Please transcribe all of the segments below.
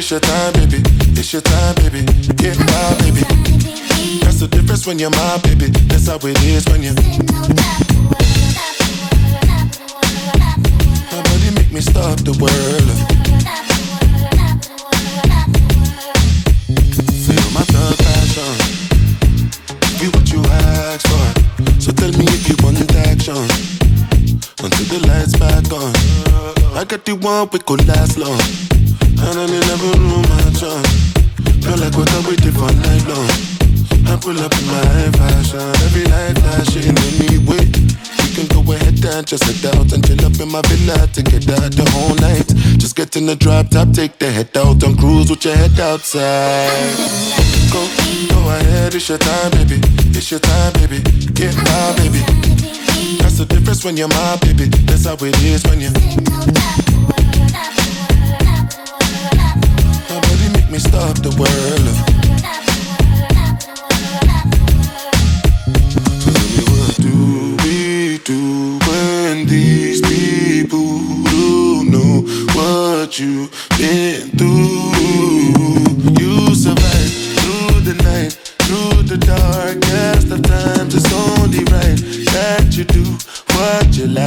it's your time, baby. It's your time, baby. Get my baby. That's the difference when you're my baby. That's how it is when you. Nobody make me stop the world. Feel my thug passion. Be what you ask for. So tell me if you want action. Until the lights back on. I got the one we could last long. And I never know my chance. Feel like what I'm waiting for night long. I pull up in my fashion. Every night flashing anyway. We can go ahead and just head out and chill up in my villa to get out the whole night. Just get in the drop top, take the head out and cruise with your head outside. Go, go ahead, it's your time, baby. It's your time, baby. Get my baby. That's the difference when you're my baby. That's how it is when you. What you've been through? You survive through the night, through the darkest of times. It's only right that you do what you like.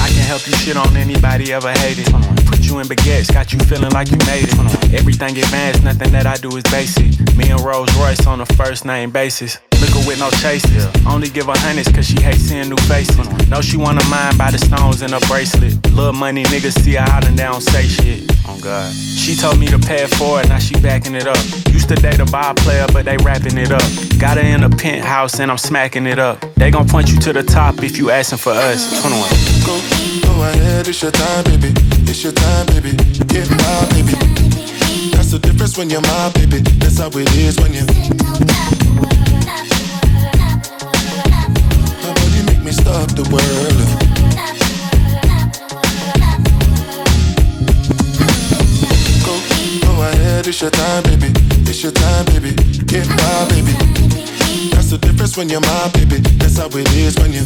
I can help you shit on anybody ever hated. Put you in baguettes, got you feeling like you made it. Everything advanced, nothing that I do is basic. Me and Rolls Royce on a first name basis. Liquor with no chases. Only give her hundreds cause she hates seeing new faces. Know she wanna mind by the stones in her bracelet. Little money niggas see her out and they don't say shit. Oh God. She told me to pay for it forward, now she backing it up. Used to date a ball player, but they wrapping it up. Got her in a penthouse and I'm smacking it up. They gon' point you to the top if you asking for us. 21. Go, go ahead, it's your time, baby. It's your time, baby. Get my baby. That's the difference when you're my baby. That's how it is when you. the world. Go, go ahead, it's your time, baby. It's your time, baby. Get my baby. That's the difference when you're my baby. That's how it is when you're.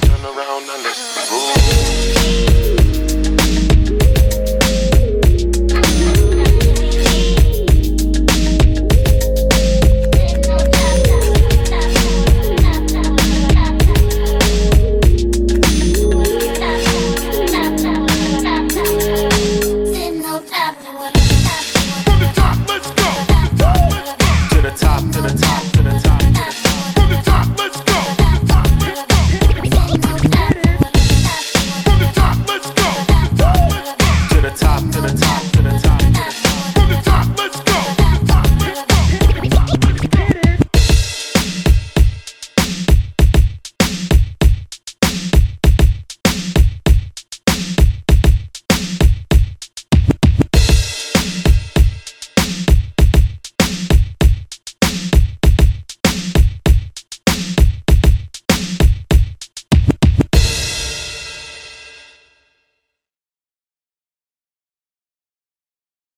Turn around and let's go.